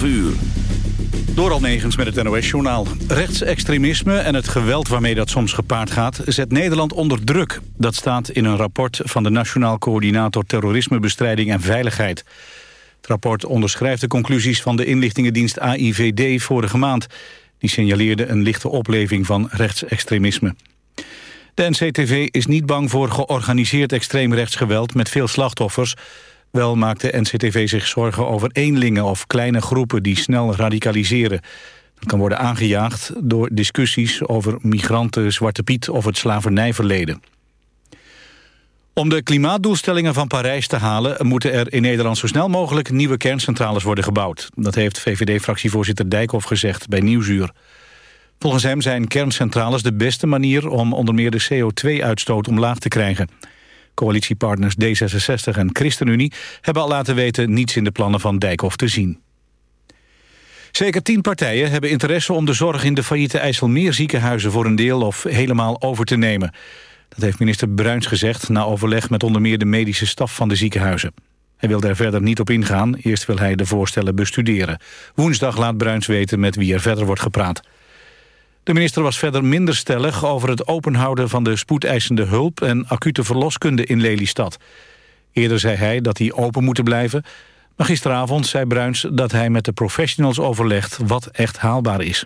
12 uur. Door met het NOS-journaal. Rechtsextremisme en het geweld waarmee dat soms gepaard gaat... zet Nederland onder druk. Dat staat in een rapport van de Nationaal Coördinator Terrorismebestrijding en Veiligheid. Het rapport onderschrijft de conclusies van de inlichtingendienst AIVD vorige maand. Die signaleerde een lichte opleving van rechtsextremisme. De NCTV is niet bang voor georganiseerd extreemrechtsgeweld met veel slachtoffers... Wel maakt de NCTV zich zorgen over eenlingen of kleine groepen die snel radicaliseren. Dat kan worden aangejaagd door discussies over migranten, Zwarte Piet of het slavernijverleden. Om de klimaatdoelstellingen van Parijs te halen... moeten er in Nederland zo snel mogelijk nieuwe kerncentrales worden gebouwd. Dat heeft VVD-fractievoorzitter Dijkhoff gezegd bij Nieuwsuur. Volgens hem zijn kerncentrales de beste manier om onder meer de CO2-uitstoot omlaag te krijgen. Coalitiepartners D66 en ChristenUnie hebben al laten weten niets in de plannen van Dijkhoff te zien. Zeker tien partijen hebben interesse om de zorg in de failliete IJsselmeerziekenhuizen voor een deel of helemaal over te nemen. Dat heeft minister Bruins gezegd na overleg met onder meer de medische staf van de ziekenhuizen. Hij wil daar verder niet op ingaan, eerst wil hij de voorstellen bestuderen. Woensdag laat Bruins weten met wie er verder wordt gepraat. De minister was verder minder stellig over het openhouden van de spoedeisende hulp en acute verloskunde in Lelystad. Eerder zei hij dat die open moeten blijven, maar gisteravond zei Bruins dat hij met de professionals overlegt wat echt haalbaar is.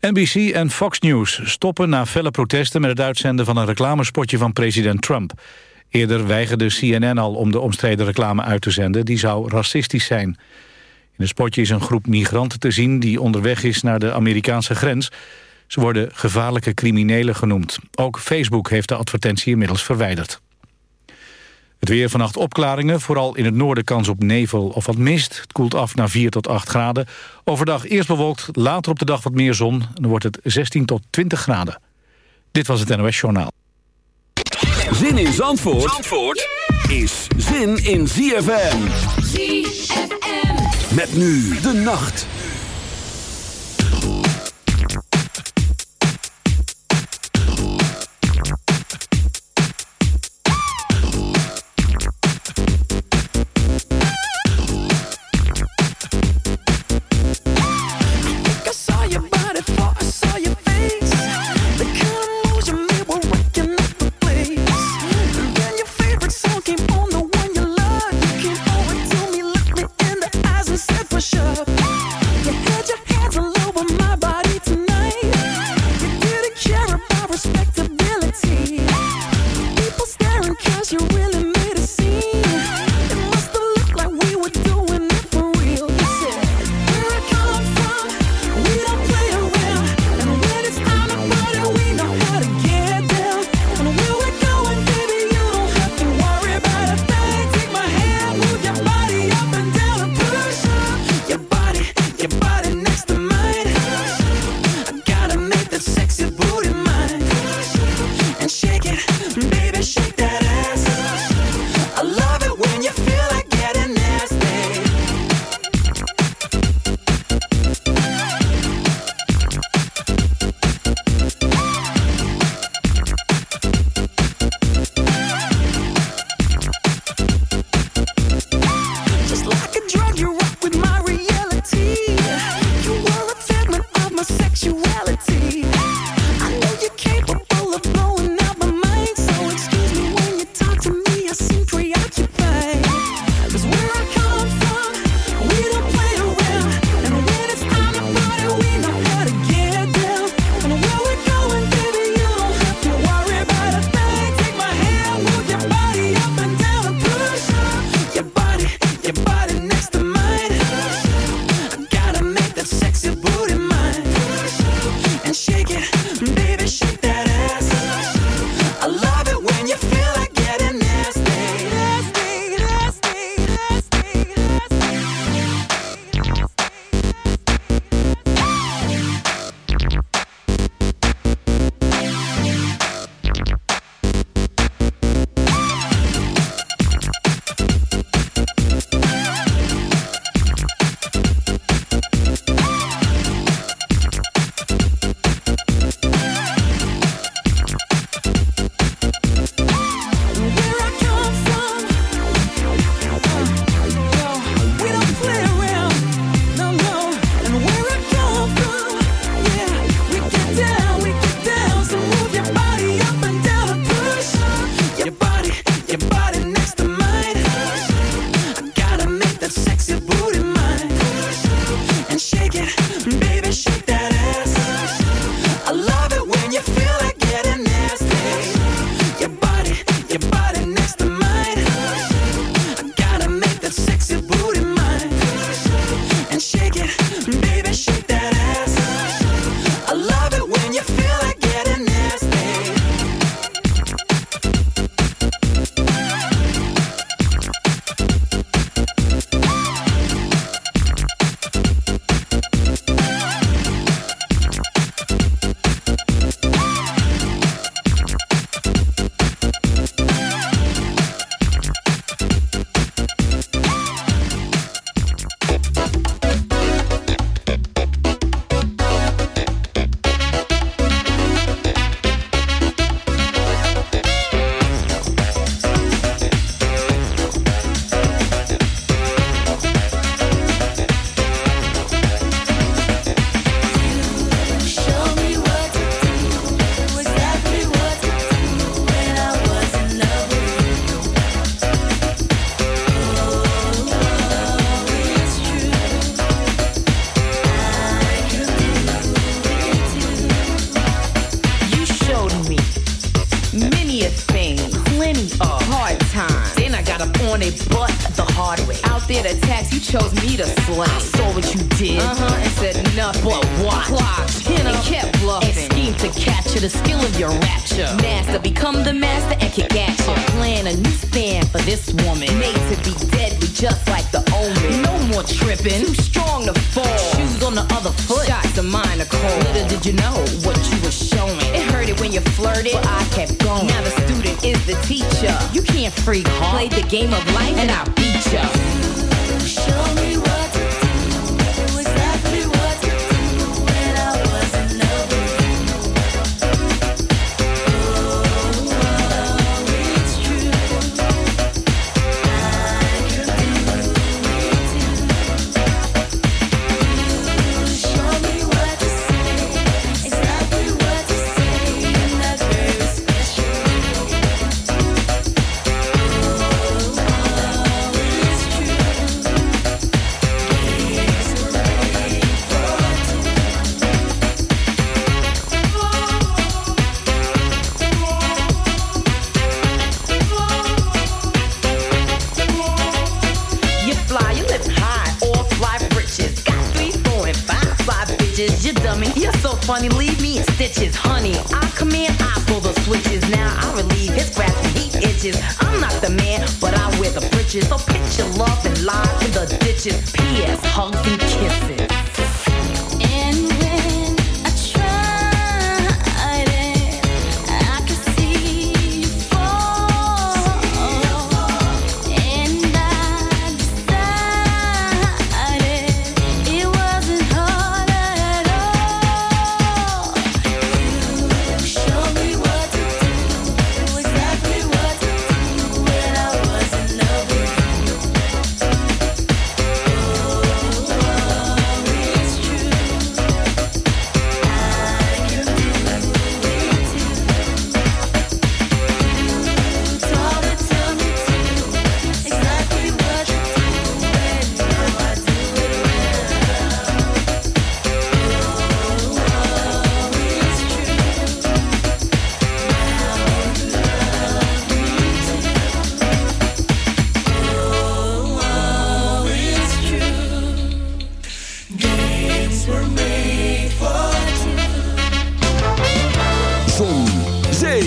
NBC en Fox News stoppen na felle protesten met het uitzenden van een reclamespotje van president Trump. Eerder weigerde CNN al om de omstreden reclame uit te zenden, die zou racistisch zijn. In het spotje is een groep migranten te zien die onderweg is naar de Amerikaanse grens. Ze worden gevaarlijke criminelen genoemd. Ook Facebook heeft de advertentie inmiddels verwijderd. Het weer vannacht opklaringen, vooral in het noorden kans op nevel of wat mist. Het koelt af naar 4 tot 8 graden. Overdag eerst bewolkt, later op de dag wat meer zon. Dan wordt het 16 tot 20 graden. Dit was het NOS Journaal. Zin in Zandvoort, Zandvoort is zin in ZFM. ZFM. Met nu de nacht.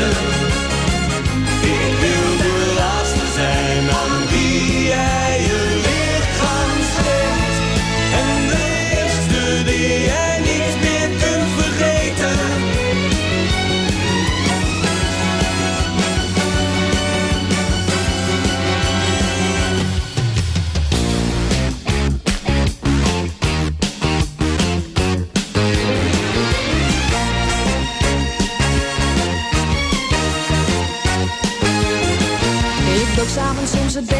do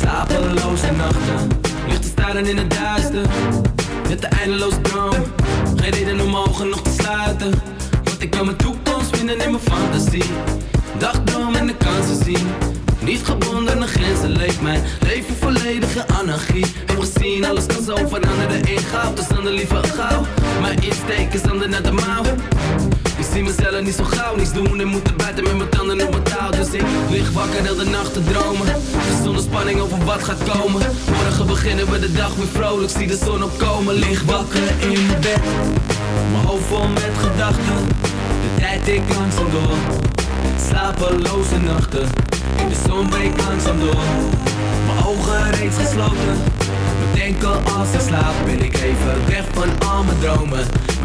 slapeloze nachten, ligt te staren in het duister. Met de eindeloze droom, geen reden om ogen nog te sluiten. Want ik kan mijn toekomst vinden in mijn fantasie. Dagdroom en de kansen zien. Niet gebonden aan grenzen leeft mijn leven volledige anarchie. Heb gezien, alles kan zo veranderen in goud. Dus dan de liever gauw. Mijn insteek is dan naar de mouw. Ik zie mezelf niet zo gauw, niets doen en moeten buiten met mijn tanden op mijn touw. Dus ik lig wakker heel de nacht te dromen. Zonder spanning over wat gaat komen. Morgen beginnen we de dag weer vrolijk, zie de zon opkomen. Lig wakker in mijn bed, mijn hoofd vol met gedachten. De tijd ik langzaam door, slapeloze nachten. In de zon breekt langzaam door, mijn ogen reeds gesloten. Bedenken als ik slaap, ben ik even weg van al mijn dromen.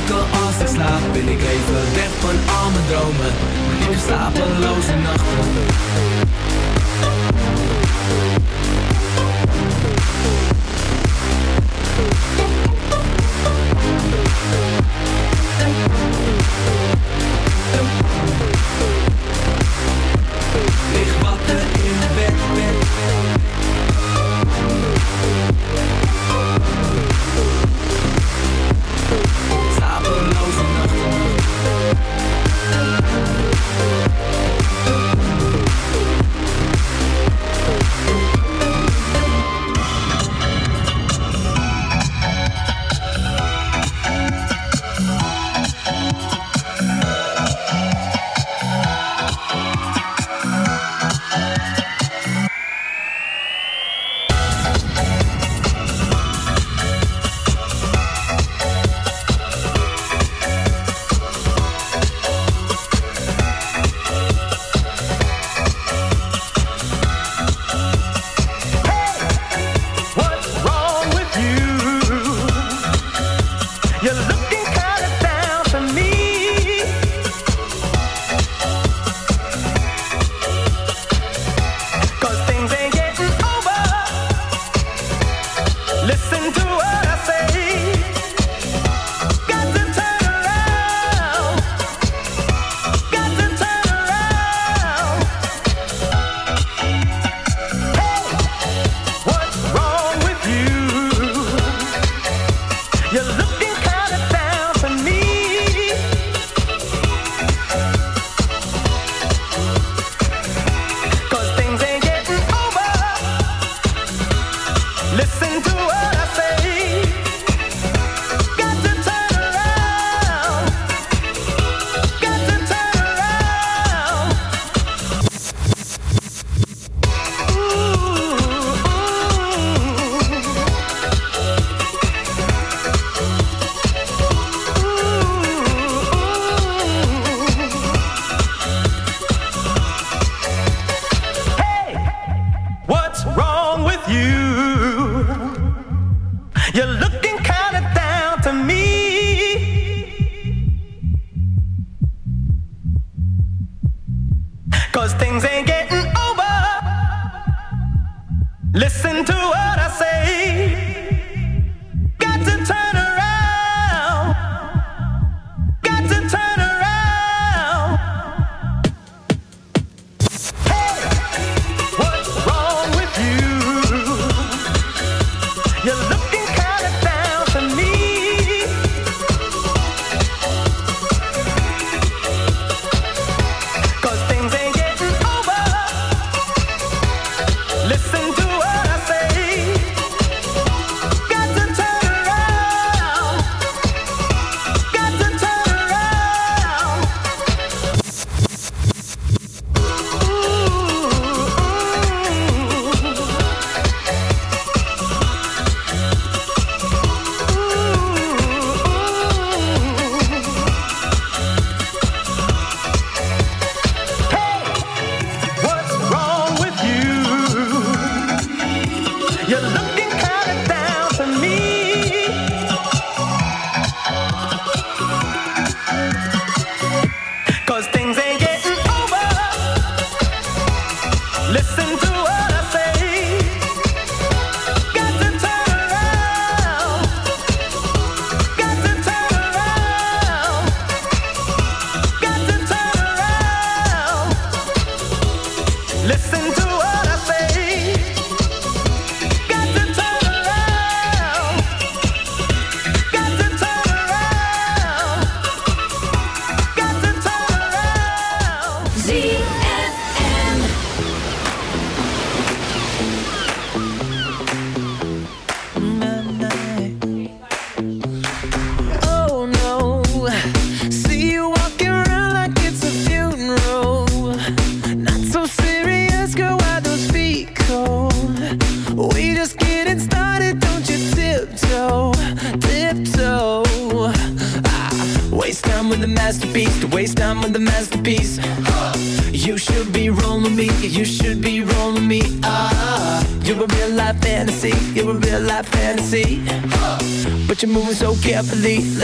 Bedenken als ik slaap, ben ik even weg van al mijn dromen. Maar ik slapeloze nachten. Listen.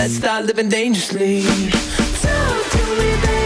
let's start living dangerously. Talk to me, baby.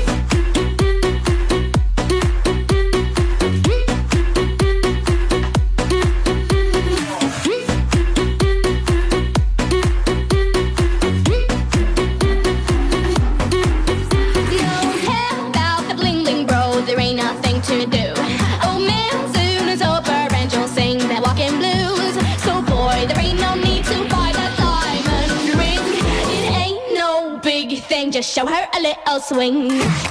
swing.